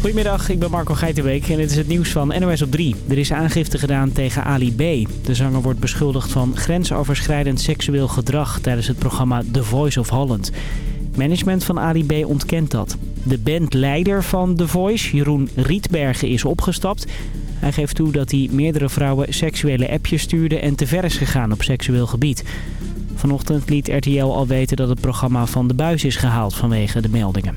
Goedemiddag, ik ben Marco Geitenbeek en dit is het nieuws van NOS op 3. Er is aangifte gedaan tegen Ali B. De zanger wordt beschuldigd van grensoverschrijdend seksueel gedrag tijdens het programma The Voice of Holland. Management van Ali B ontkent dat. De bandleider van The Voice, Jeroen Rietbergen, is opgestapt. Hij geeft toe dat hij meerdere vrouwen seksuele appjes stuurde en te ver is gegaan op seksueel gebied. Vanochtend liet RTL al weten dat het programma van de buis is gehaald vanwege de meldingen.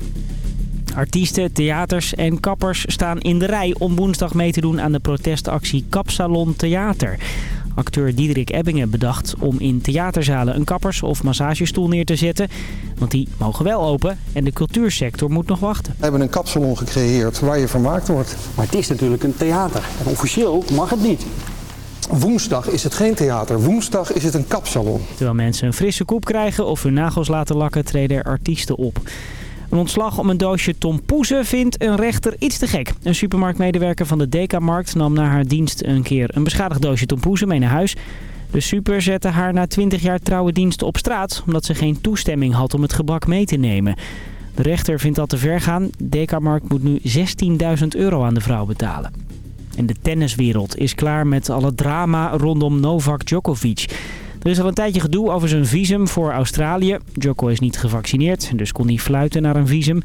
Artiesten, theaters en kappers staan in de rij om woensdag mee te doen aan de protestactie Kapsalon Theater. Acteur Diederik Ebbingen bedacht om in theaterzalen een kappers- of massagestoel neer te zetten. Want die mogen wel open en de cultuursector moet nog wachten. We hebben een kapsalon gecreëerd waar je vermaakt wordt. Maar het is natuurlijk een theater. En officieel mag het niet. Woensdag is het geen theater, woensdag is het een kapsalon. Terwijl mensen een frisse koep krijgen of hun nagels laten lakken, treden er artiesten op. Een ontslag om een doosje tompoezen vindt een rechter iets te gek. Een supermarktmedewerker van de Dekamarkt nam na haar dienst een keer een beschadigd doosje tompoezen mee naar huis. De super zette haar na 20 jaar trouwe dienst op straat omdat ze geen toestemming had om het gebak mee te nemen. De rechter vindt dat te ver gaan. Dekamarkt moet nu 16.000 euro aan de vrouw betalen. En de tenniswereld is klaar met alle drama rondom Novak Djokovic. Er is al een tijdje gedoe over zijn visum voor Australië. Djoko is niet gevaccineerd, dus kon hij fluiten naar een visum.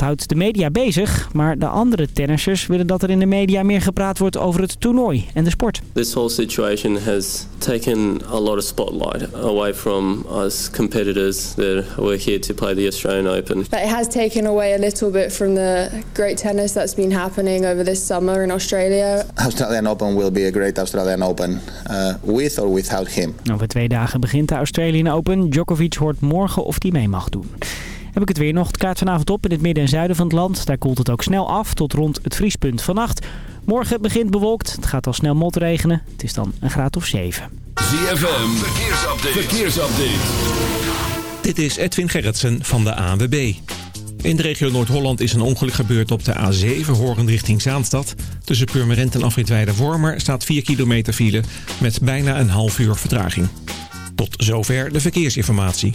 Het houdt de media bezig, maar de andere tennissers willen dat er in de media meer gepraat wordt over het toernooi en de sport. This whole situation has taken a lot of spotlight away from us competitors that were here to play the Australian Open. But it has taken away a little bit from the great tennis that's been happening over this summer in Australia. Australian Open will be a great Australian Open uh, with or without him. Over twee dagen begint de Australian Open. Djokovic hoort morgen of hij mee mag doen. Heb ik het weer nog. Het kaart vanavond op in het midden en zuiden van het land. Daar koelt het ook snel af tot rond het vriespunt vannacht. Morgen begint bewolkt. Het gaat al snel motregenen. Het is dan een graad of 7. ZFM, verkeersupdate. verkeersupdate. Dit is Edwin Gerritsen van de ANWB. In de regio Noord-Holland is een ongeluk gebeurd op de A7 horend richting Zaanstad. Tussen Purmerend en Afritweide Wormer staat 4 kilometer file met bijna een half uur vertraging. Tot zover de verkeersinformatie.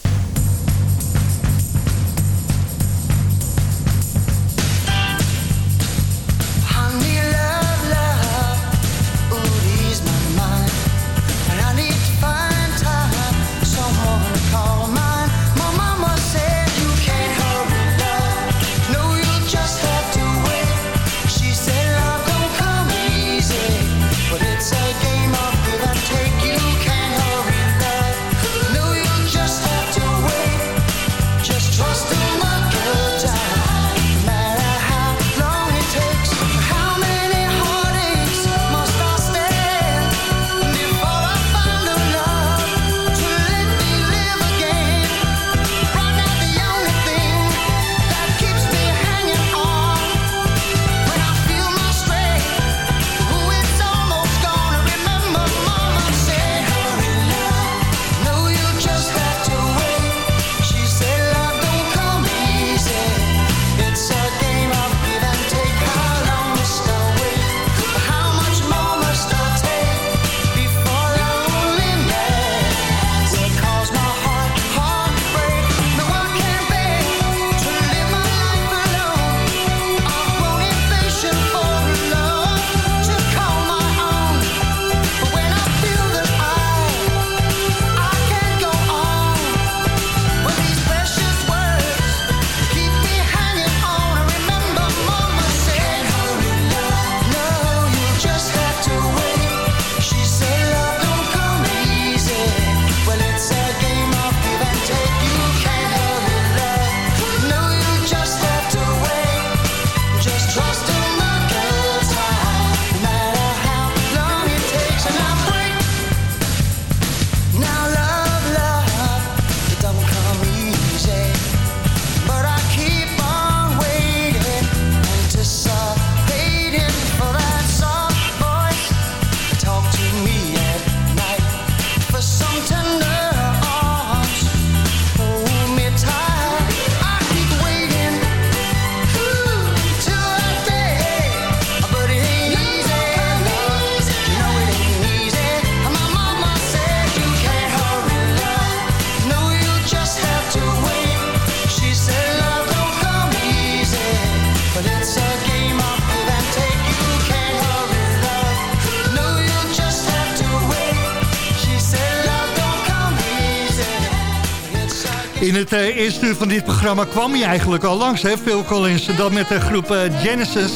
Het eh, eerste uur van dit programma kwam hij eigenlijk al langs, hè? Phil Collins. Dat met de groep eh, Genesis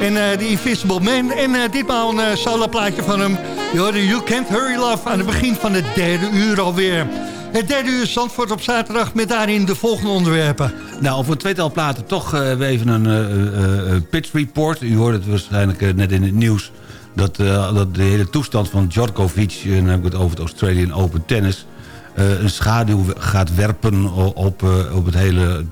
en eh The Invisible Man. En eh, ditmaal een solo plaatje van hem. Je You Can't Hurry Love aan het begin van het derde uur alweer. Het derde uur Zandvoort op zaterdag met daarin de volgende onderwerpen. Nou, voor het tweetal platen toch eh, even een eh, eh, pitch report. U hoorde het waarschijnlijk eh, net in het nieuws... Dat, eh, dat de hele toestand van Djokovic, en dan het over het Australian Open Tennis... eh, een schaduw gaat werpen op, eh, op het hele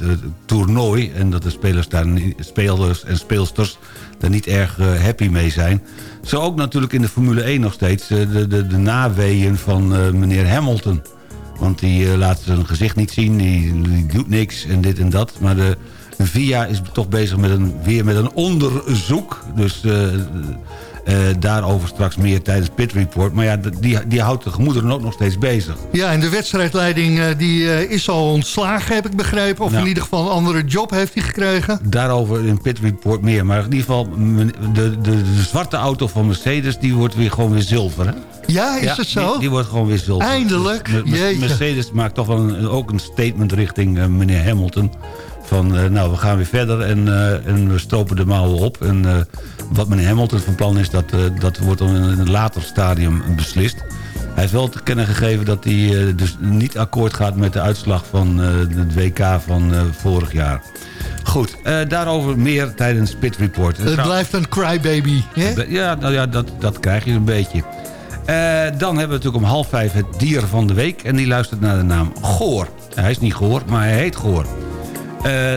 toernooi. En dat de spelers, daar, spelers en speelsters daar niet erg eh, happy mee zijn. Zo ook natuurlijk in de Formule 1 nog steeds de, de, de naweeën van meneer Hamilton. Want die laat zijn gezicht niet zien, die, die doet niks en dit en dat. Maar de, VIA is toch bezig met een, weer met een onderzoek. Dus eh, daarover straks meer tijdens Pit Report. Maar ja, die, die houdt de gemoederen ook nog steeds bezig. Ja, en de wedstrijdleiding eh, die, eh, is al ontslagen, heb ik begrepen. Of Ja. in ieder geval een andere job heeft hij gekregen. Daarover in Pit Report meer. Maar in ieder geval, de, de, de zwarte auto van Mercedes... die wordt weer gewoon weer zilver, hè? Ja, is het zo? Die, die wordt gewoon weer zilver. Eindelijk, Dus. Mercedes maakt toch wel een, ook een statement richting meneer Hamilton. Van, nou, we gaan weer verder en, en we stropen de mouwen op. En wat meneer Hamilton van plan is, dat, eh, dat wordt dan in een later stadium beslist. Hij heeft wel te kennen gegeven dat hij eh, dus niet akkoord gaat met de uitslag van eh, het WK van vorig jaar. Goed, daarover meer tijdens Pit Report. Het blijft een crybaby. hè? ja, nou ja, dat, dat krijg je een beetje. Dan hebben we natuurlijk om half vijf het dier van de week. En die luistert naar de naam Goor. Hij is niet Goor, maar hij heet Goor.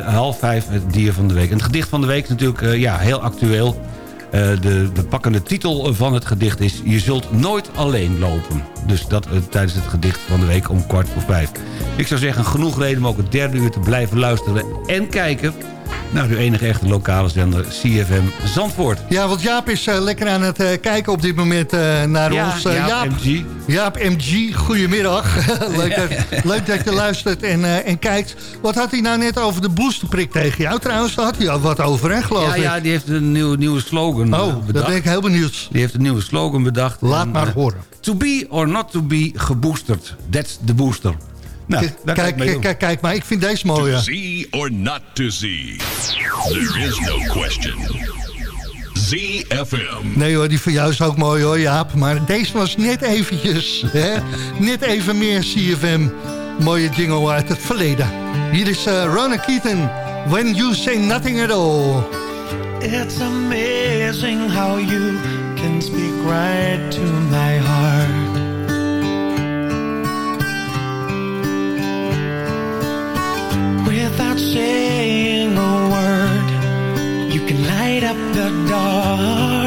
Half vijf het dier van de week. En het gedicht van de week is natuurlijk ja, heel actueel. Eh, de, de pakkende titel van het gedicht is... Je zult nooit alleen lopen. Dus dat eh, tijdens het gedicht van de week om kwart voor vijf. Ik zou zeggen, genoeg reden om ook het derde uur te blijven luisteren... en kijken naar uw enige echte lokale zender CFM Zandvoort. Ja, want Jaap is eh, lekker aan het eh, kijken op dit moment eh, naar Ja, ons. Jaap MG. Jaap MG, goedemiddag. leuk, dat, leuk dat je luistert en, eh, en kijkt. Wat had hij nou net over de boosterprik tegen jou? Trouwens, daar had hij al wat over, hè, geloof Ja, ik. ja, die heeft een nieuwe, nieuwe slogan Oh, bedacht. ben ik heel benieuwd. Die heeft een nieuwe slogan bedacht. Laat En, maar horen. To be or not to be geboosterd. That's the booster. Nou, Kijk, kijk, kijk, kijk, maar ik vind deze mooi. ja. See or not to see? There is no question. ZFM. Nee hoor, die van jou is ook mooi hoor, Jaap. Maar deze was net eventjes, hè? net even meer CFM. Mooie jingle uit het verleden. Hier is uh, Ronan Keaton. When you say nothing at all. It's amazing how you can speak right to my heart. Without saying a word, you can light up the dark.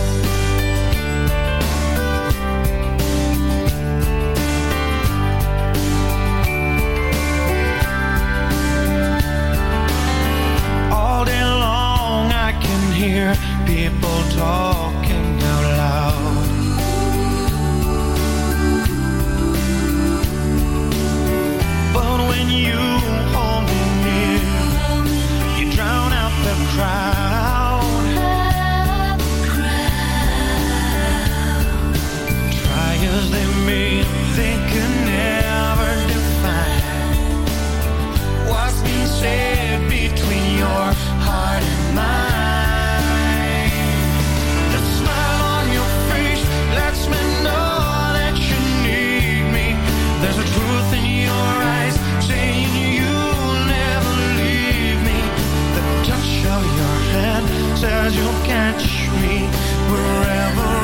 says you'll catch me wherever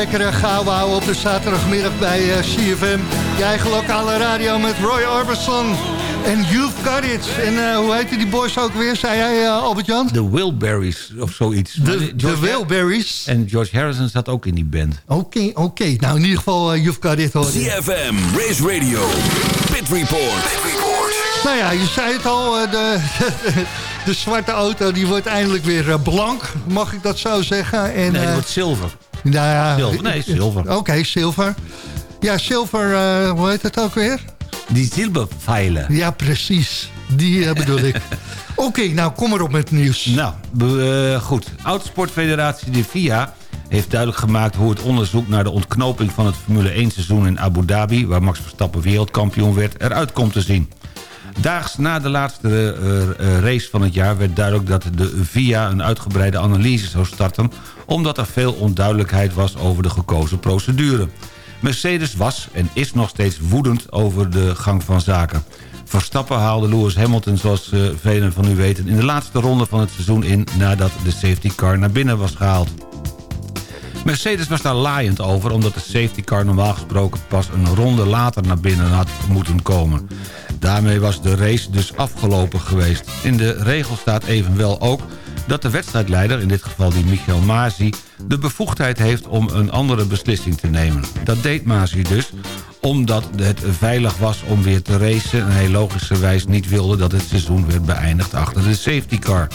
lekkere gauwouw op de zaterdagmiddag bij eh, CFM. Je eigen lokale radio met Roy Orbison. En You've Got It. En eh, hoe heette die boys ook weer, zei jij eh, Albert-Jan? De Wilburys of zoiets. De, de Wilburys. En George Harrison zat ook in die band. Oké, oké. Nou, in ieder geval eh, You've Got It hoor. CFM, Race Radio, Pit Report. Nou ja, je zei het al, eh, de, de zwarte auto die wordt eindelijk weer blank, mag ik dat zo zeggen. En, Nee, dat eh, wordt zilver. Nou ja, Zilver, nee, zilver. Oké, zilver. Ja, zilver, eh, hoe heet het ook weer? Die zilverpijlen. Ja, precies. Die eh, bedoel ik. Oké, nou kom maar op met het nieuws. Nou, eh, goed. Autosportfederatie de FIA heeft duidelijk gemaakt hoe het onderzoek naar de ontknoping van het Formule 1 seizoen in Abu Dhabi... waar Max Verstappen wereldkampioen werd, eruit komt te zien. Daags na de laatste eh, eh, race van het jaar werd duidelijk dat de VIA een uitgebreide analyse zou starten... omdat er veel onduidelijkheid was over de gekozen procedure. Mercedes was en is nog steeds woedend over de gang van zaken. Verstappen haalde Lewis Hamilton, zoals eh, velen van u weten... in de laatste ronde van het seizoen in nadat de safety car naar binnen was gehaald. Mercedes was daar laaiend over... omdat de safety car normaal gesproken pas een ronde later naar binnen had moeten komen. Daarmee was de race dus afgelopen geweest. In de regel staat evenwel ook dat de wedstrijdleider, in dit geval die Michael Masi... de bevoegdheid heeft om een andere beslissing te nemen. Dat deed Masi dus, omdat het veilig was om weer te racen... en hij logischerwijs niet wilde dat het seizoen werd beëindigd achter de safety car.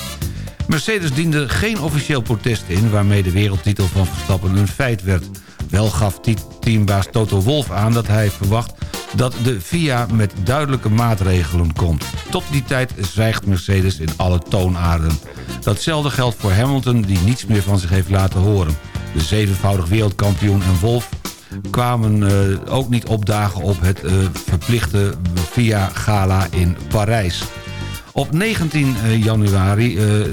Mercedes diende geen officieel protest in... waarmee de wereldtitel van Verstappen een feit werd. Wel gaf teambaas Toto Wolff aan dat hij verwacht dat de FIA met duidelijke maatregelen komt. Tot die tijd zwijgt Mercedes in alle toonaarden. Datzelfde geldt voor Hamilton die niets meer van zich heeft laten horen. De zevenvoudig wereldkampioen en Wolff kwamen uh, ook niet opdagen op het uh, verplichte FIA-gala in Parijs. Op 19 januari uh,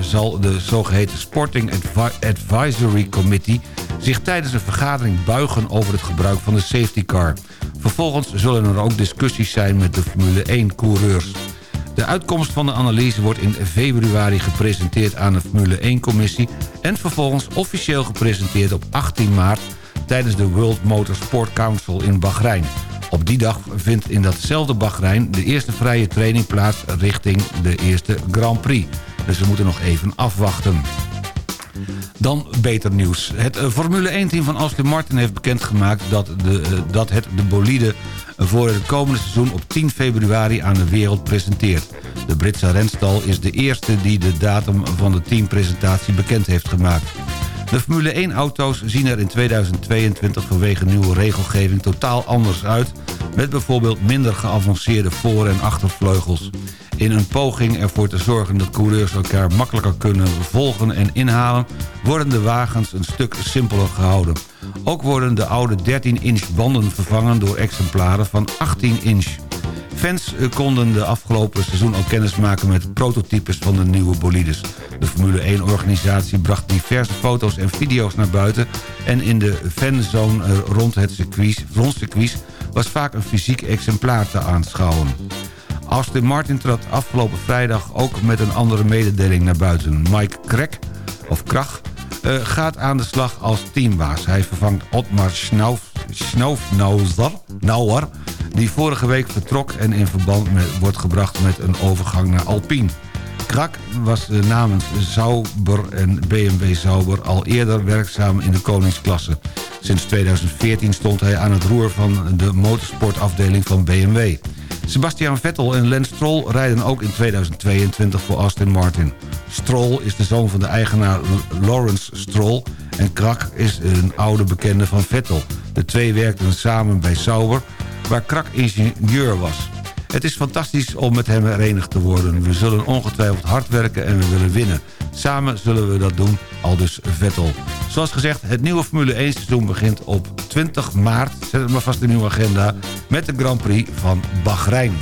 zal de zogeheten Sporting Advi Advisory Committee... zich tijdens een vergadering buigen over het gebruik van de safety car. Vervolgens zullen er ook discussies zijn met de Formule 1-coureurs. De uitkomst van de analyse wordt in februari gepresenteerd aan de Formule 1-commissie... en vervolgens officieel gepresenteerd op 18 maart... tijdens de World Motorsport Council in Bahrein. Op die dag vindt in datzelfde Bahrein de eerste vrije training plaats... richting de eerste Grand Prix. Dus we moeten nog even afwachten. Dan beter nieuws. Het eh, Formule 1-team van Aston Martin heeft bekendgemaakt... Dat, de, eh, dat het de bolide voor het komende seizoen op 10 februari aan de wereld presenteert. De Britse renstal is de eerste die de datum van de teampresentatie bekend heeft gemaakt. De Formule 1-auto's zien er in 2022 vanwege nieuwe regelgeving totaal anders uit... met bijvoorbeeld minder geavanceerde voor- en achtervleugels. In een poging ervoor te zorgen dat coureurs elkaar makkelijker kunnen volgen en inhalen... worden de wagens een stuk simpeler gehouden. Ook worden de oude 13-inch banden vervangen door exemplaren van 18 inch. Fans eh, konden de afgelopen seizoen al kennis maken met prototypes van de nieuwe bolides. De Formule 1-organisatie bracht diverse foto's en video's naar buiten... en in de fanzone eh, rond het circuit, rond circuit was vaak een fysiek exemplaar te aanschouwen. Aston Martin trad afgelopen vrijdag ook met een andere mededeling naar buiten. Mike Krek, of Krach, uh, gaat aan de slag als teambaas. Hij vervangt Otmar Schnaufnauer, die vorige week vertrok... en in verband met, wordt gebracht met een overgang naar Alpine. Krak was uh, namens Sauber en BMW Sauber al eerder werkzaam in de koningsklasse. Sinds 2014 stond hij aan het roer van de motorsportafdeling van BMW. Sebastian Vettel en Lance Stroll rijden ook in 2022 voor Aston Martin. Stroll is de zoon van de eigenaar Lawrence Stroll... en Krak is een oude bekende van Vettel. De twee werkten samen bij Sauber, waar Krak ingenieur was. Het is fantastisch om met hem herenigd te worden. We zullen ongetwijfeld hard werken en we willen winnen. Samen zullen we dat doen, al dus Vettel. Zoals gezegd, het nieuwe Formule 1 seizoen begint op 20 maart. Zet het maar vast in uw agenda. Met de Grand Prix van Bahrein.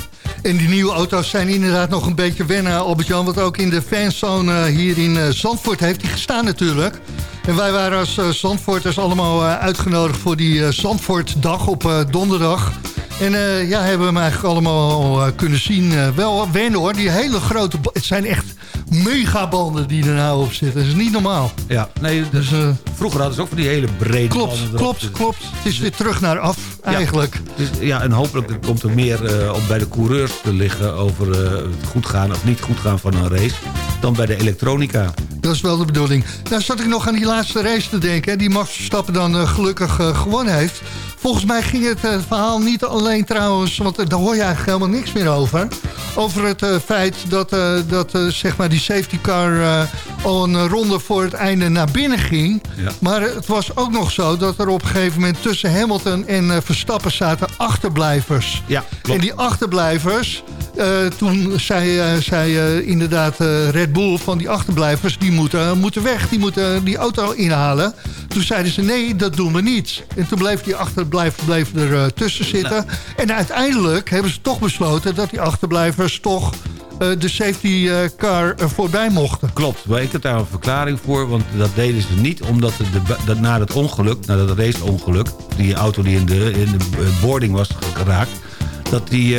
En die nieuwe auto's zijn inderdaad nog een beetje wennen, Albert-Jan. Want ook in de fanzone hier in uh, Zandvoort heeft hij gestaan natuurlijk. En wij waren als uh, Zandvoorters allemaal uh, uitgenodigd voor die Zandvoortdag op donderdag. En uh, ja, hebben we hem eigenlijk allemaal kunnen zien. Wel wennen hoor, die hele grote... Het zijn echt megabanden die er nou op zitten. Dat is niet normaal. Ja, nee, dus, vroeger hadden ze ook van die hele brede klopt, banden. Klopt, klopt. Het is weer terug naar af, eigenlijk. Ja, dus, ja en hopelijk komt er meer op bij de coureurs te liggen... over het goed gaan of niet goed gaan van een race... dan bij de elektronica. Dat is wel de bedoeling. Nou zat ik nog aan die laatste race te denken... die Max Verstappen dan gelukkig gewonnen heeft... Volgens mij ging het uh, verhaal niet alleen trouwens... want uh, daar hoor je eigenlijk helemaal niks meer over... over het uh, feit dat, dat zeg maar die safety car al een ronde voor het einde naar binnen ging. Ja. Maar het was ook nog zo dat er op een gegeven moment... tussen Hamilton en Verstappen zaten achterblijvers. Ja, en die achterblijvers... toen zei, zei inderdaad Red Bull van die achterblijvers... die moeten, moeten weg, die moeten die auto inhalen. Toen zeiden ze, nee, dat doen we niet. En toen bleef die achterblijver bleef er eh, tussen zitten. En uiteindelijk hebben ze toch besloten... dat die achterblijvers toch eh, de safety eh, car voorbij mochten. Klopt, maar ik heb daar een verklaring voor. Want dat deden ze niet omdat de, dat na het ongeluk, na dat raceongeluk... die auto die in de, in de boarding was geraakt... Dat die,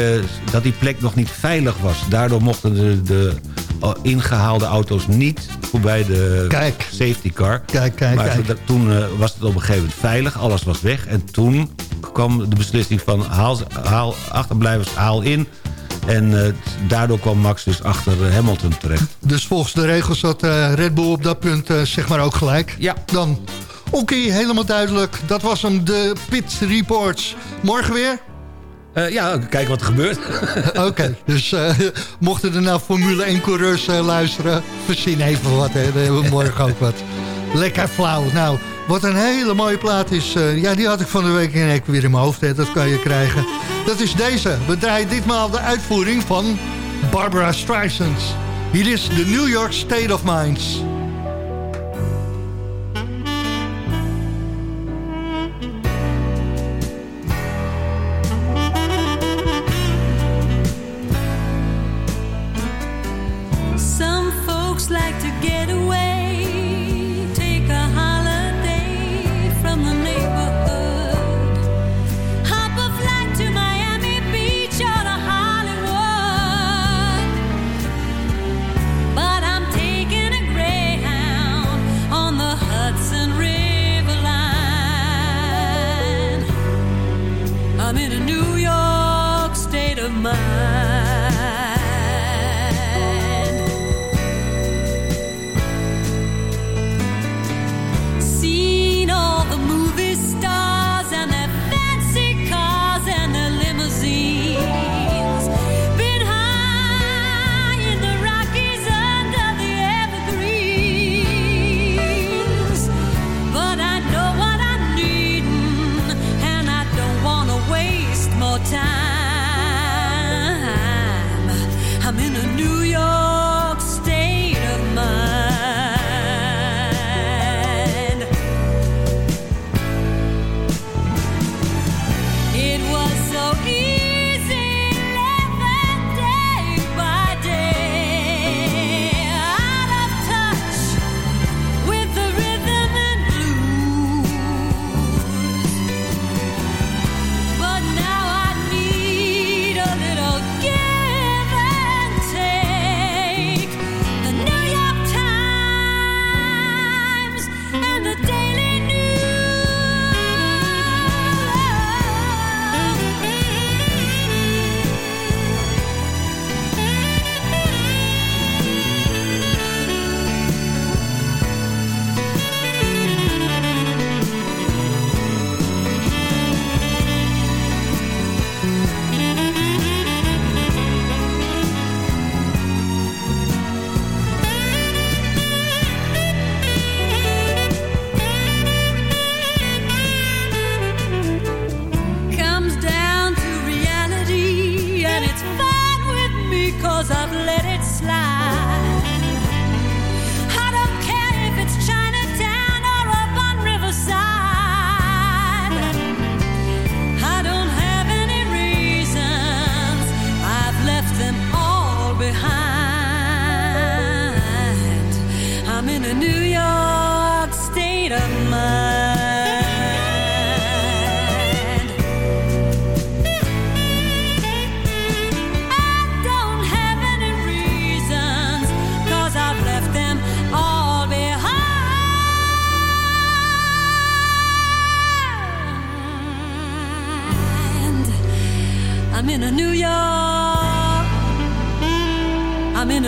dat die plek nog niet veilig was. Daardoor mochten de, de eh, ingehaalde auto's niet voorbij de Kijk. safety car. Kijk, kijk, maar kijk. toen eh, was het op een gegeven moment veilig. Alles was weg. En toen kwam de beslissing van haal, achterblijvers haal in. En eh, daardoor kwam Max dus achter eh, Hamilton terecht. Dus volgens de regels had Red Bull op dat punt zeg maar ook gelijk. Ja. Dan, oké, helemaal duidelijk. Dat was hem, de Pit Reports. Morgen weer? Eh, ja, kijken wat er gebeurt. Oké, dus eh, mochten er nou Formule 1 coureurs eh, luisteren... verzin even wat, hè. dan hebben we morgen ook wat. Lekker flauw. Nou, wat een hele mooie plaat is... ja, die had ik van de week in keer weer in mijn hoofd. Hè. Dat kan je krijgen. Dat is deze. We draaien ditmaal de uitvoering van Barbara Streisand. Hier is de New York State of Minds.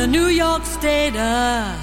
I'm in a New York state of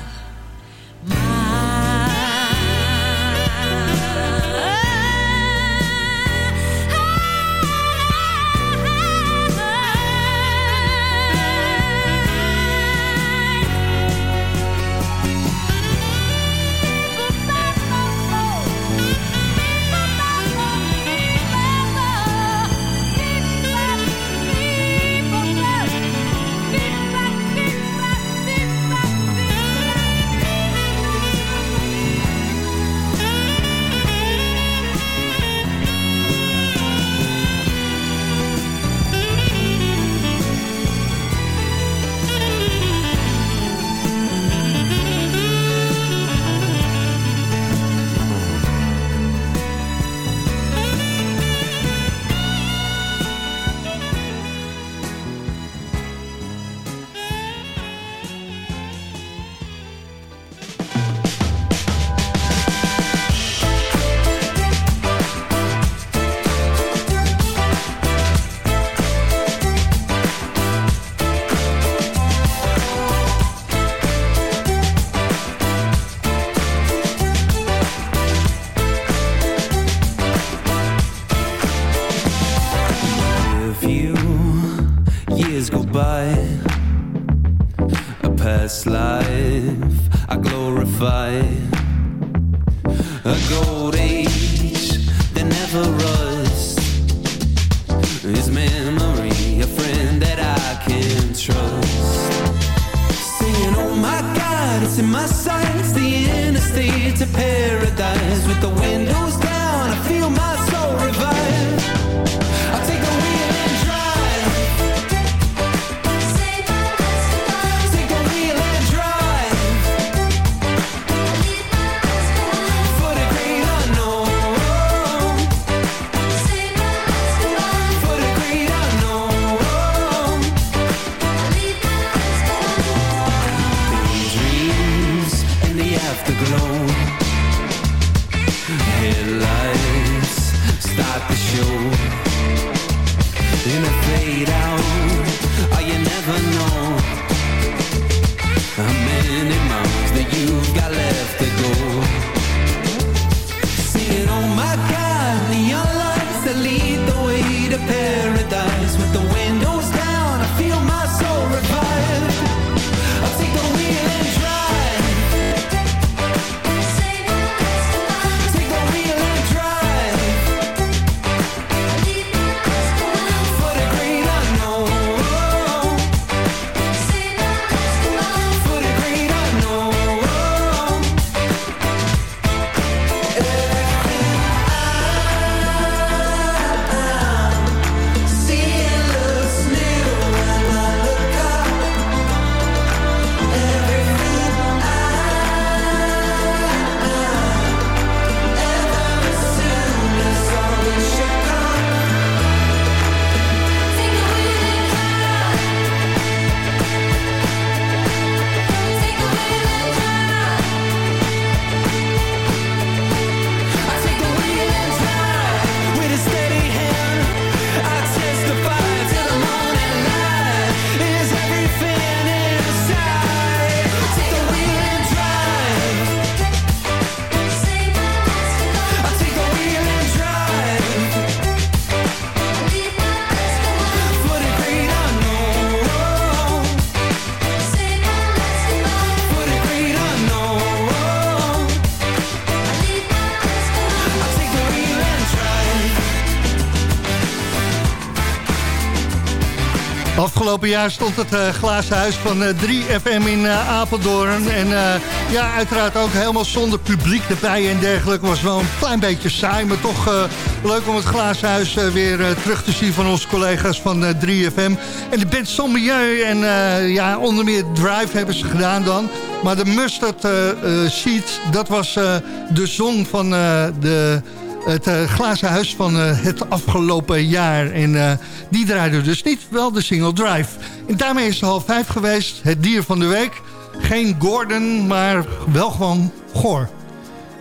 Afgelopen jaar stond het eh, huis van eh, 3FM in eh, Apeldoorn. En eh, ja, uiteraard ook helemaal zonder publiek erbij en dergelijke. Was wel een klein beetje saai, maar toch eh, leuk om het glazen huis eh, weer eh, terug te zien van onze collega's van eh, 3FM. En de band Sommieu en eh, ja, onder meer Drive hebben ze gedaan dan. Maar de Mustard eh, eh, Seat, dat was eh, de song van eh, de het eh, glazen huis van eh, het afgelopen jaar. En eh, die draaide dus niet, wel de single Drive. En daarmee is het half vijf geweest, het dier van de week. Geen Gordon, maar wel gewoon Goor.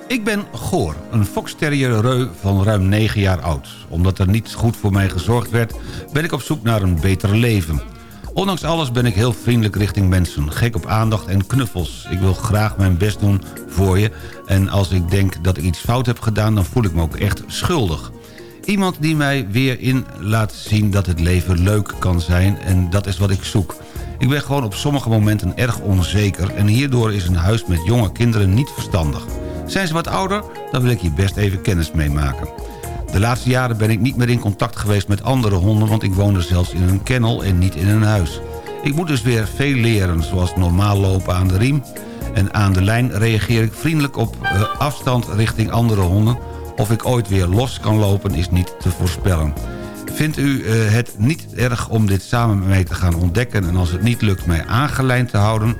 Ik ben Goor, een Fox Terrier Reu van ruim 9 jaar oud. Omdat er niet goed voor mij gezorgd werd, ben ik op zoek naar een beter leven. Ondanks alles ben ik heel vriendelijk richting mensen. Gek op aandacht en knuffels. Ik wil graag mijn best doen voor je. En als ik denk dat ik iets fout heb gedaan... dan voel ik me ook echt schuldig. Iemand die mij weer in laat zien dat het leven leuk kan zijn. En dat is wat ik zoek. Ik ben gewoon op sommige momenten erg onzeker... en hierdoor is een huis met jonge kinderen niet verstandig. Zijn ze wat ouder? Dan wil ik hier best even kennis mee maken. De laatste jaren ben ik niet meer in contact geweest met andere honden... want ik woonde zelfs in een kennel en niet in een huis. Ik moet dus weer veel leren, zoals normaal lopen aan de riem... en aan de lijn reageer ik vriendelijk op eh, afstand richting andere honden... of ik ooit weer los kan lopen is niet te voorspellen. Vindt u eh, het niet erg om dit samen met mij te gaan ontdekken... en als het niet lukt mij aangelijnd te houden...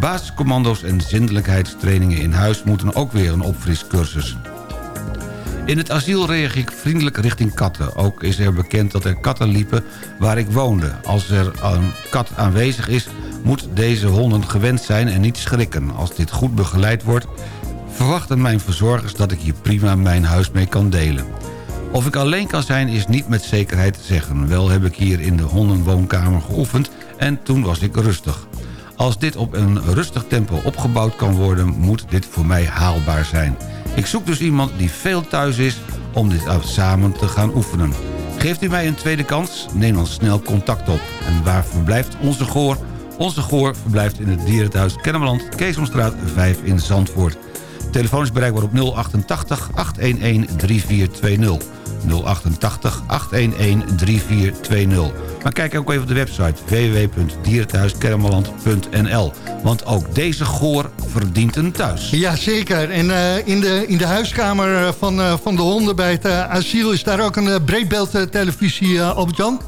basiscommando's en zindelijkheidstrainingen in huis... moeten ook weer een opfriscursus. In het asiel reageer ik vriendelijk richting katten. Ook is er bekend dat er katten liepen waar ik woonde. Als er een kat aanwezig is, moet deze honden gewend zijn en niet schrikken. Als dit goed begeleid wordt, verwachten mijn verzorgers dat ik hier prima mijn huis mee kan delen. Of ik alleen kan zijn is niet met zekerheid te zeggen. Wel heb ik hier in de hondenwoonkamer geoefend en toen was ik rustig. Als dit op een rustig tempo opgebouwd kan worden, moet dit voor mij haalbaar zijn. Ik zoek dus iemand die veel thuis is om dit samen te gaan oefenen. Geeft u mij een tweede kans? Neem dan snel contact op. En waar verblijft onze goor? Onze Goor verblijft in het dierenthuis Kennemerland... Keesomstraat 5 in Zandvoort. Telefoon is bereikbaar op 088 811 3420. 088 811 3420. Maar kijk ook even op de website www.dierenthuiskennemerland.nl. Want ook deze goor verdient een thuis. Ja, zeker. En eh, in, de, in de huiskamer eh, van, eh, van de honden bij het asiel... is daar ook een breedbeeldtelevisie, Albert-Jan?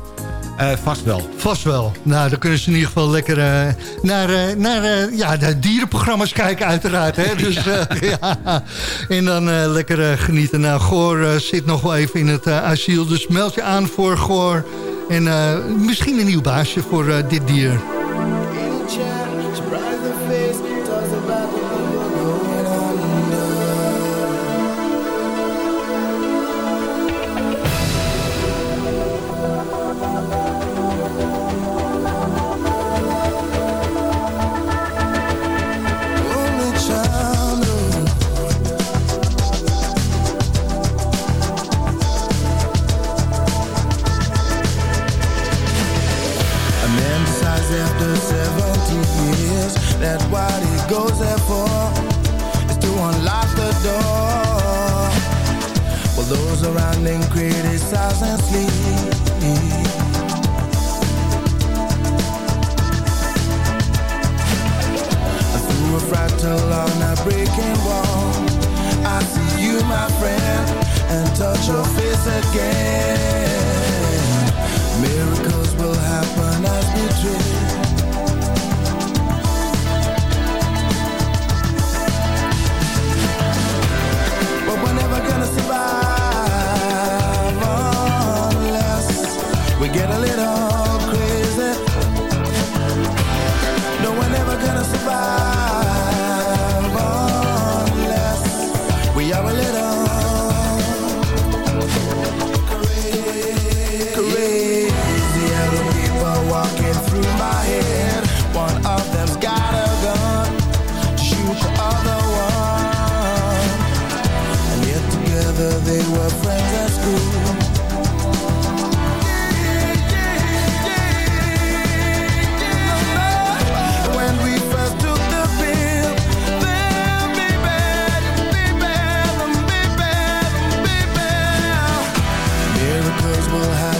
Eh, vast wel. Vast wel. Nou, dan kunnen ze in ieder geval lekker eh, naar, eh, naar eh, ja, de dierenprogramma's kijken uiteraard. Hè? Dus, ja. ja. En dan eh, lekker genieten. Nou, Goor zit nog wel even in het asiel. Dus meld je aan voor Goor. En eh, misschien een nieuw baasje voor eh, dit dier. always will have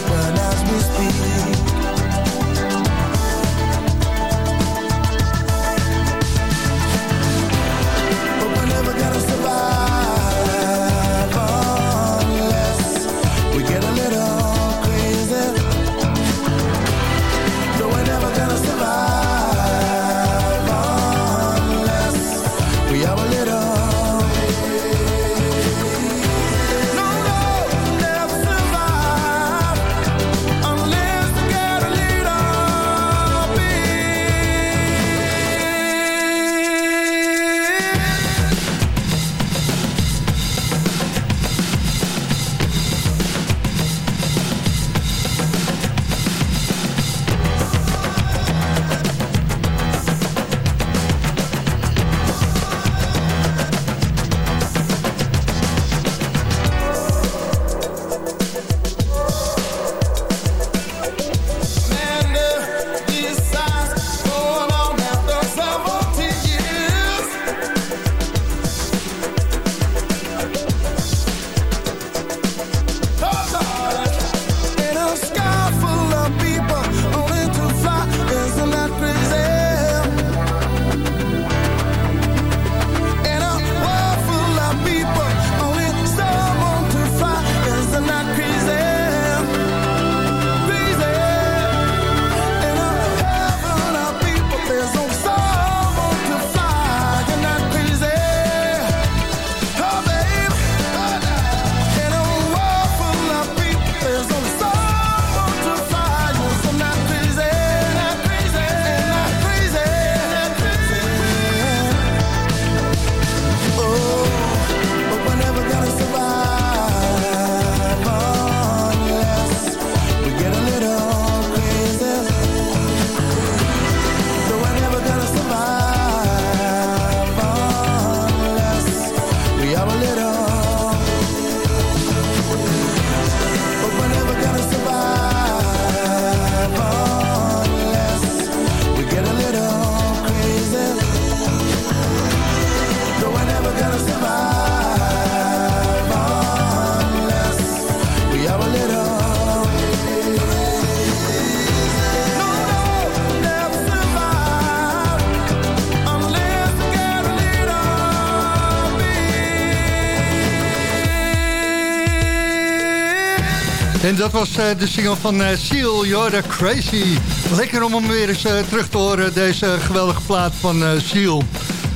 En dat was eh, de single van eh, Seal, You're Crazy. Lekker om hem weer eens eh, terug te horen, deze geweldige plaat van Seal.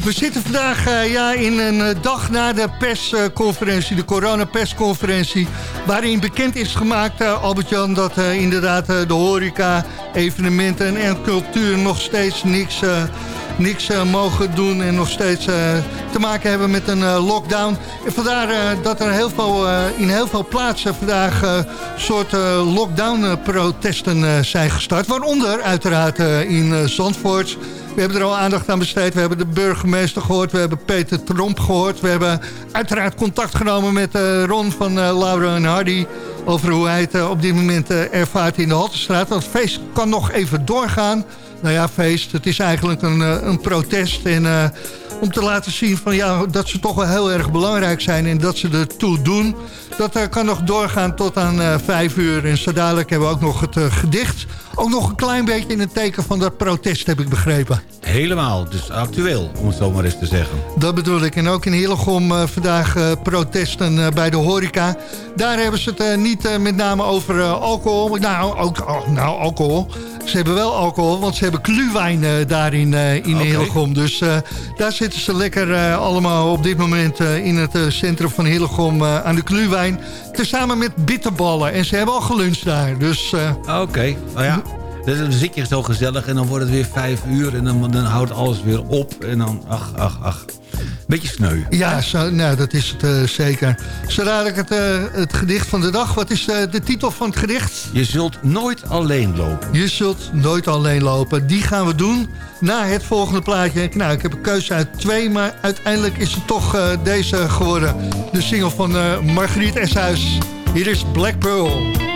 We zitten vandaag ja, in een dag na de persconferentie, de coronapersconferentie... waarin bekend is gemaakt, Albert-Jan, dat inderdaad de horeca, evenementen en cultuur nog steeds niks... niks eh, mogen doen en nog steeds eh, te maken hebben met een eh, lockdown. En vandaar dat er heel veel, in heel veel plaatsen vandaag soort eh, lockdown-protesten zijn gestart. Waaronder uiteraard in Zandvoort. We hebben er al aandacht aan besteed. We hebben de burgemeester gehoord. We hebben Peter Tromp gehoord. We hebben uiteraard contact genomen met Ron van Laura en Hardy... over hoe hij het eh, op dit moment eh, ervaart in de Haltestraat. Het feest kan nog even doorgaan. Nou ja, feest. Het is eigenlijk een, eh, een protest. En om te laten zien van, ja, dat ze toch wel heel erg belangrijk zijn... en dat ze er toe doen. Dat eh, kan nog doorgaan tot aan eh, vijf uur. En zo dadelijk hebben we ook nog het eh, gedicht. Ook nog een klein beetje in het teken van dat protest, heb ik begrepen. Helemaal, dus actueel, om het zo maar eens te zeggen. Dat bedoel ik. En ook in Hillegom vandaag protesten bij de horeca. Daar hebben ze het niet met name over alcohol. Nou, ook, oh, nou, alcohol. Ze hebben wel alcohol, want ze hebben kluwijn eh, daar in, eh, in Oké. Hillegom. Dus eh, daar zitten ze lekker allemaal op dit moment in het centrum van Hillegom aan de kluwijn. Tezamen met bitterballen. En ze hebben al geluncht daar. Dus... Oké, nou ja. Dus dan zit je zo gezellig en dan wordt het weer vijf uur... en dan, dan houdt alles weer op en dan, ach, ach, ach. Beetje sneu. Ja, zo, nou, dat is het eh, zeker. Zo dadelijk het, eh, het gedicht van de dag. Wat is eh, de titel van het gedicht? Je zult nooit alleen lopen. Je zult nooit alleen lopen. Die gaan we doen na het volgende plaatje. Nou, ik heb een keuze uit twee, maar uiteindelijk is het toch deze geworden. De single van Margriet Eshuis. Hier is Black Pearl.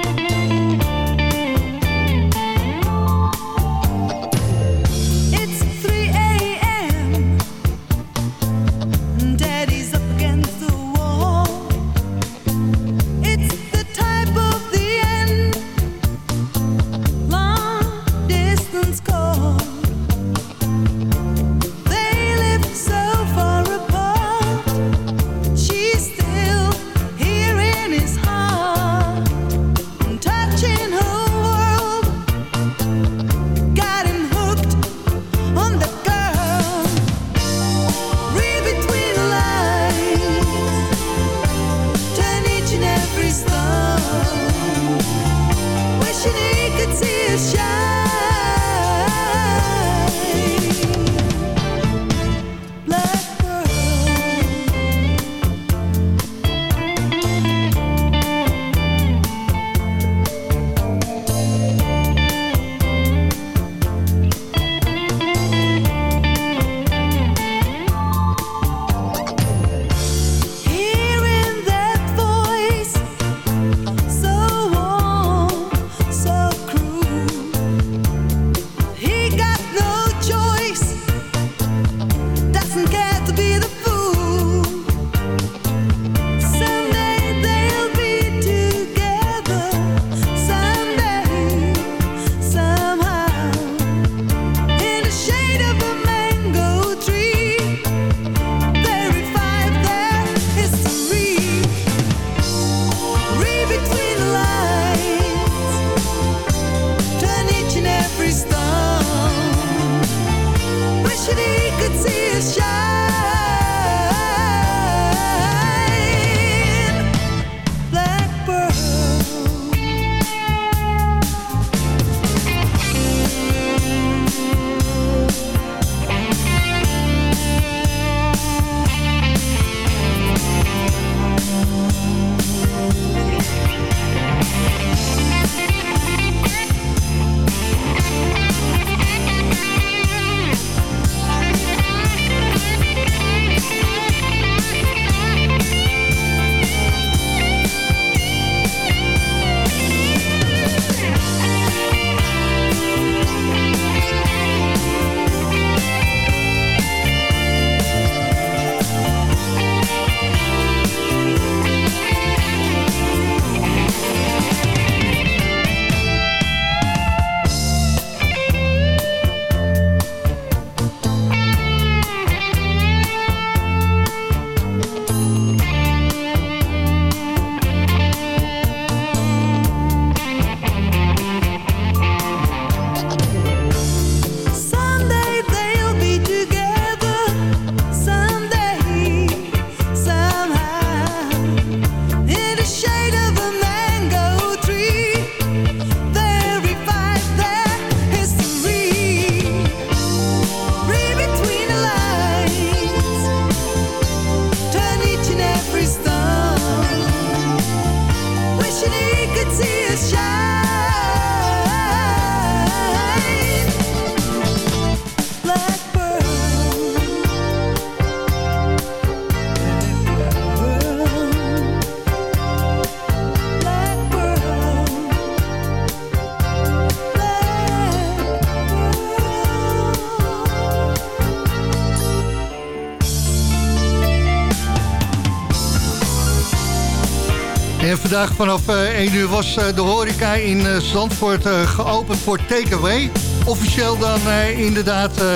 Vanaf eh, 1 uur was eh, de horeca in eh, Zandvoort eh, geopend voor takeaway. Officieel dan eh, inderdaad eh,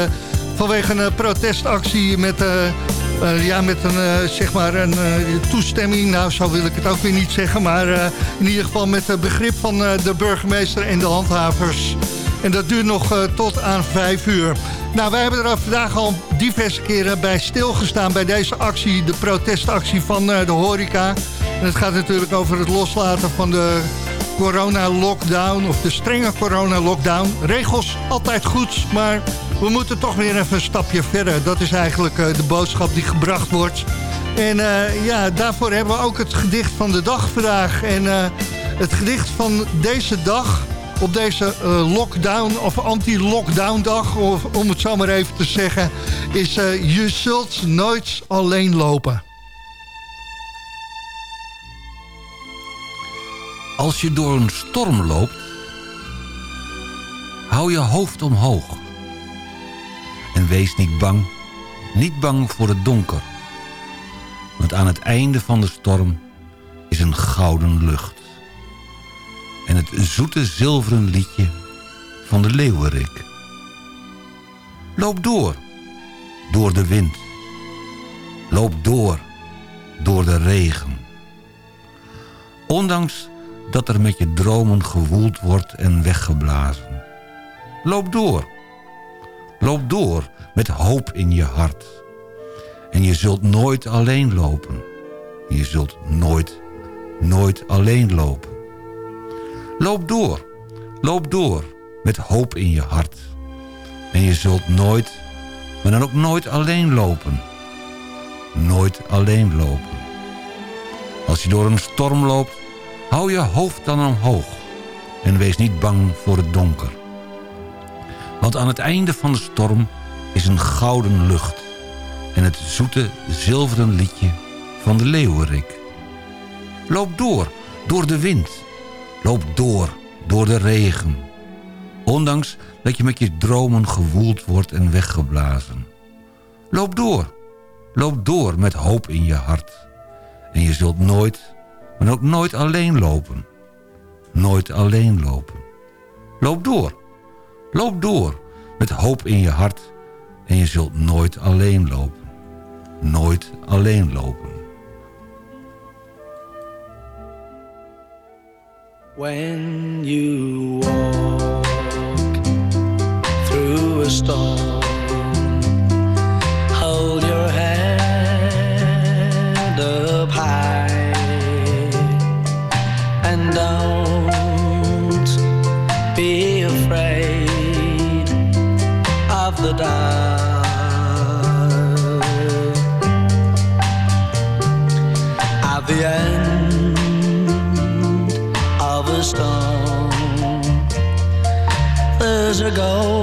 vanwege een eh, protestactie met, eh, eh, ja, met een, eh, zeg maar een eh, toestemming. Nou, zo wil ik het ook weer niet zeggen. Maar eh, in ieder geval met het begrip van eh, de burgemeester en de handhavers. En dat duurt nog eh, tot aan 5 uur. Nou, wij hebben er vandaag al diverse keren bij stilgestaan... bij deze actie, de protestactie van eh, de horeca. Het gaat natuurlijk over het loslaten van de corona-lockdown... of de strenge corona-lockdown. Regels altijd goed, maar we moeten toch weer even een stapje verder. Dat is eigenlijk eh, de boodschap die gebracht wordt. En eh, ja, daarvoor hebben we ook het gedicht van de dag vandaag. En eh, het gedicht van deze dag op deze lockdown of anti-lockdown dag, of, om het zo maar even te zeggen, is je zult nooit alleen lopen. Als je door een storm loopt, hou je hoofd omhoog. En wees niet bang, niet bang voor het donker. Want aan het einde van de storm is een gouden lucht. En het zoete zilveren liedje van de leeuwerik. Loop door, door de wind. Loop door, door de regen. Ondanks dat er met je dromen gewoeld wordt en weggeblazen. Loop door. Loop door met hoop in je hart. En je zult nooit alleen lopen. Je zult nooit, nooit alleen lopen. Loop door. Loop door met hoop in je hart. En je zult nooit, maar dan ook nooit alleen lopen. Nooit alleen lopen. Als je door een storm loopt, hou je hoofd dan omhoog. En wees niet bang voor het donker. Want aan het einde van de storm is een gouden lucht. En het zoete zilveren liedje van de leeuwerik. Loop door, door de wind. Loop door, door de regen. Ondanks dat je met je dromen gewoeld wordt en weggeblazen. Loop door, loop door met hoop in je hart. En je zult nooit, maar ook nooit alleen lopen. Nooit alleen lopen. Loop door, loop door met hoop in je hart. En je zult nooit alleen lopen. Nooit alleen lopen. When you walk through a storm, Oh.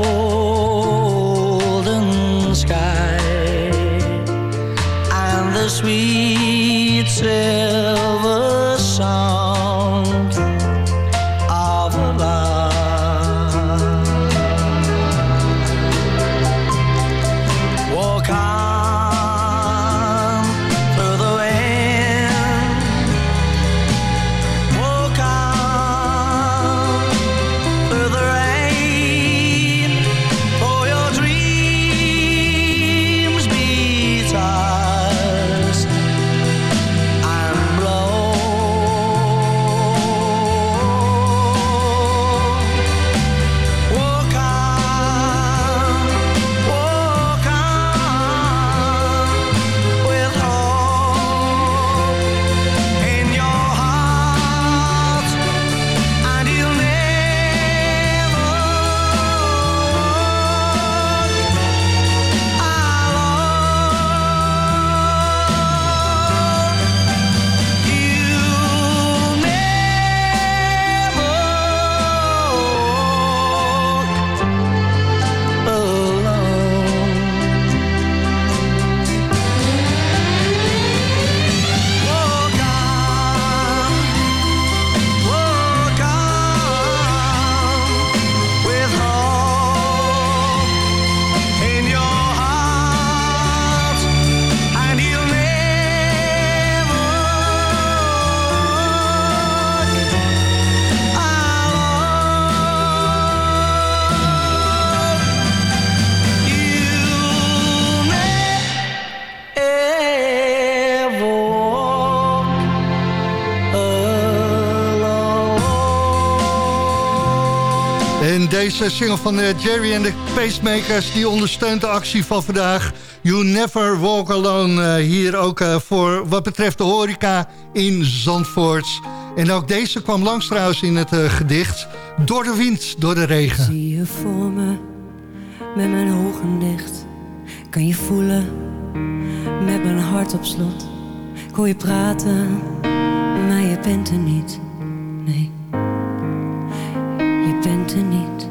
Deze single van eh, Jerry en de Pacemakers... die ondersteunt de actie van vandaag. You Never Walk Alone. eh, hier ook eh, voor wat betreft de horeca in Zandvoort. En ook deze kwam langs trouwens in het eh, gedicht. Door de wind, door de regen. Zie je voor me, met mijn ogen dicht. Kan je voelen, met mijn hart op slot. Ik hoor je praten, maar je bent er niet. Nee, je bent er niet.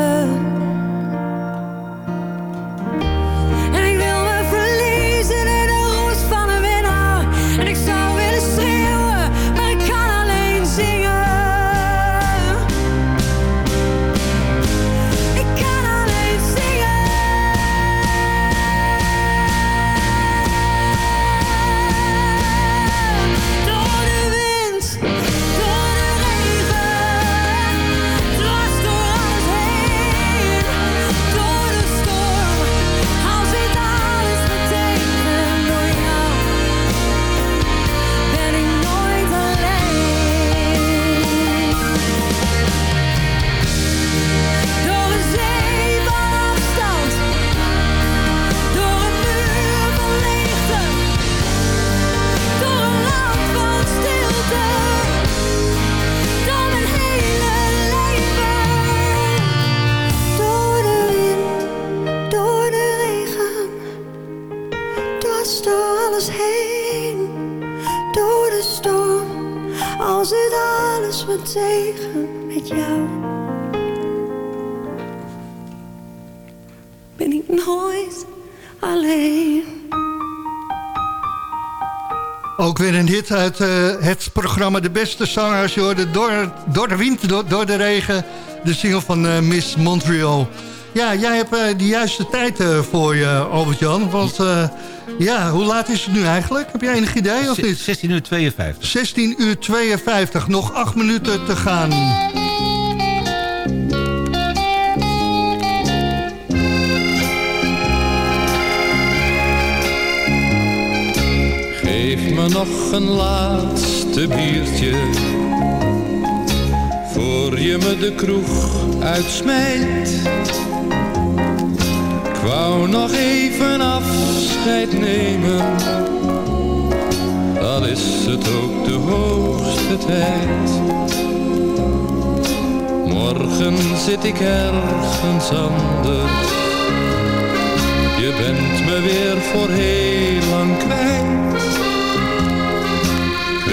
Weer een hit uit eh, het programma De Beste Zangers. Je hoorde door, door de wind, door, door de regen. De single van eh, Miss Montreal. Ja, jij hebt eh, de juiste tijd voor je, Albert-Jan. Want ja, hoe laat is het nu eigenlijk? Heb je enig idee of niet? 16 uur 52. 16 uur 52. Nog acht minuten te gaan. Geef me nog een laatste biertje. Voor je me de kroeg uitsmijt. Ik wou nog even afscheid nemen. Al is het ook de hoogste tijd. Morgen zit ik ergens anders. Je bent me weer voor heel lang kwijt.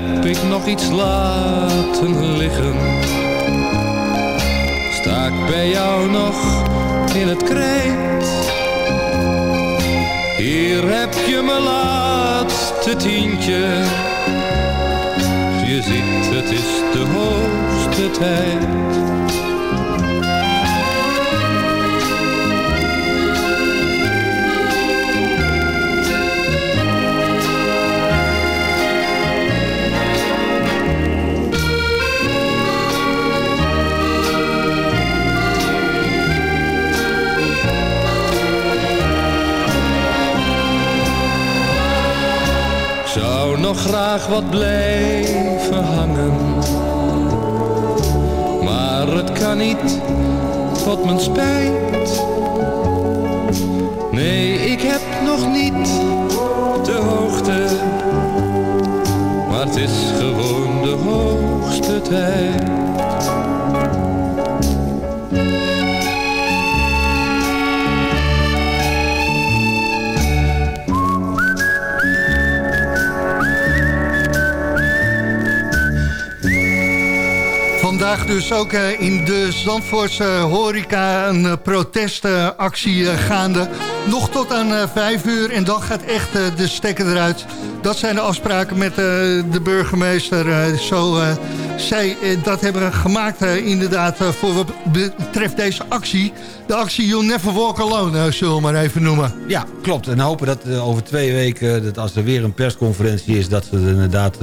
Heb ik nog iets laten liggen? Sta ik bij jou nog in het krijt? Hier heb je mijn laatste tientje. Je ziet, het is de hoogste tijd. Wat blijven Dus ook eh, in de Zandvoortse horeca een eh, protestactie eh, gaande. Nog tot aan vijf uur en dan gaat echt de stekker eruit. Dat zijn de afspraken met de burgemeester. zo zij dat hebben gemaakt inderdaad voor wat betreft deze actie. De actie You'll Never Walk Alone, zullen we maar even noemen. Ja, klopt. En hopen dat over twee weken, dat als er weer een persconferentie is... dat ze inderdaad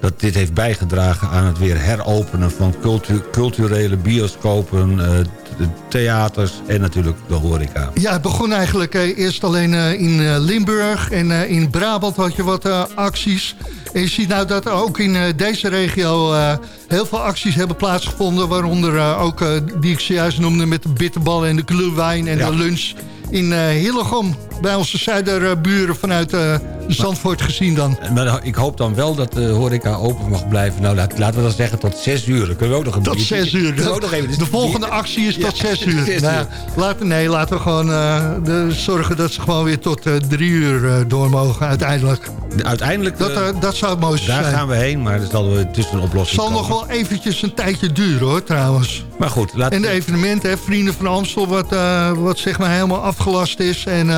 dat dit heeft bijgedragen aan het weer heropenen... van cultu- culturele bioscopen, eh, theaters en natuurlijk de horeca. Ja, het begon eigenlijk eh, eerst alleen eh, in Limburg en in Brabant had je wat acties. En je ziet nou dat ook in deze regio heel veel acties hebben plaatsgevonden. Waaronder ook, die ik zojuist noemde, met de bitterballen en de glühwein en Ja. de lunch in Hillegom. Bij onze zuiderburen vanuit eh, Zandvoort gezien dan. Maar ik hoop dan wel dat de horeca open mag blijven. Nou, laat- laten we dan zeggen tot zes uur. Dan kunnen we ook nog een Tot zes uur. ook nog even- dus de volgende actie is tot zes uur. zes Nou uur. laten, nee, laten we gewoon eh, de, zorgen dat ze gewoon weer tot eh, drie uur eh, door mogen uiteindelijk. Uiteindelijk, Dat, eh, eh, dat zou het mooiste daar zijn. gaan we heen, maar er zal tussen een oplossing Het zal nog wel eventjes een tijdje duren hoor, trouwens. Maar goed, laat... En de evenementen, hè, Vrienden van Amstel, wat, eh, wat zeg maar helemaal afgelast is. En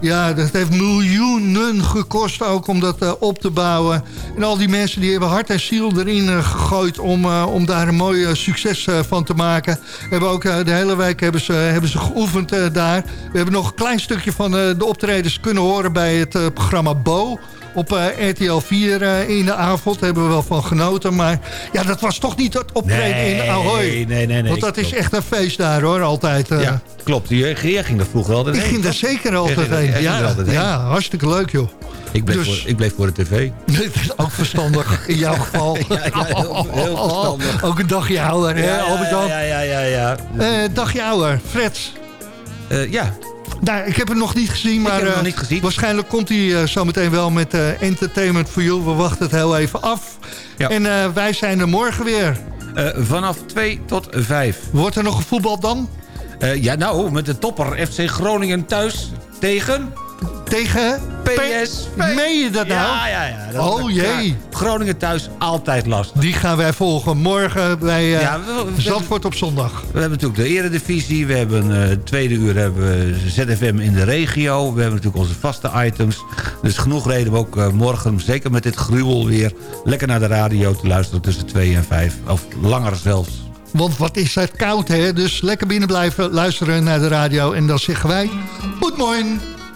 ja. dat heeft miljoenen gekost ook om dat eh, op te bouwen. En al die mensen die hebben hart en ziel erin eh, gegooid om, eh, om daar een mooi succes van te maken. Hebben ook de hele week hebben ze, hebben ze geoefend daar. We hebben nog een klein stukje van de optredens kunnen horen bij het programma Bo op eh, RTL 4 eh, in de avond. Daar hebben we wel van genoten. Maar ja, dat was toch niet het optreden in Ahoy. Nee, nee, nee. Want dat is echt een feest daar hoor, altijd. eh. Ja, klopt. Jij ging er vroeger altijd ik heen, ging daar zeker altijd heen. Ja, altijd heen. ja, hartstikke leuk joh. Ik bleef, Dus- voor, ik bleef voor de tv. Dat is ook verstandig in jouw geval. Ja, ja, heel, heel verstandig. Ook een dagje ouder, hè, Albert ja, ja, ja, ja, ja. Dagje ouder, Freds. Ja. Nou, ik heb hem nog niet gezien, maar nog eh, niet gezien. waarschijnlijk komt hij eh, zometeen wel met eh, Entertainment for You. We wachten het heel even af. Ja. En wij zijn er morgen weer. Vanaf 2 tot 5. Wordt er nog gevoetbald dan? Ja, nou, met de topper FC Groningen thuis tegen... Tegen PSV. Meen je dat nou? Ja, ja, ja. dat- Oh jee. Groningen thuis, altijd last. Die gaan wij volgen morgen bij eh, Ja, we- we- Zandvoort op zondag. We hebben natuurlijk de eredivisie. We hebben eh tweede uur hebben ZFM in de regio. We hebben natuurlijk onze vaste items. Dus genoeg reden om ook eh, morgen, zeker met dit gruwel weer... lekker naar de radio te luisteren tussen 2 en 5. Of langer zelfs. Want wat is het koud, hè? Dus lekker binnen blijven, luisteren naar de radio. En dan zeggen wij, goedemorgen,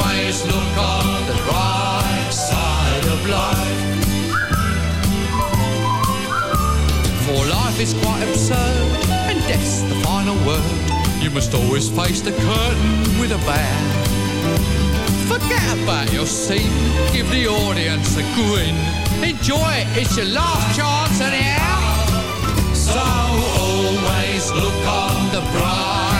Always look on the bright side of life. For life is quite absurd, and death's the final word. You must always face the curtain with a bow. Forget about your scene, give the audience a grin. Enjoy it, it's your last chance anyhow. So always look on the bright